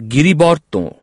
गिरिबौर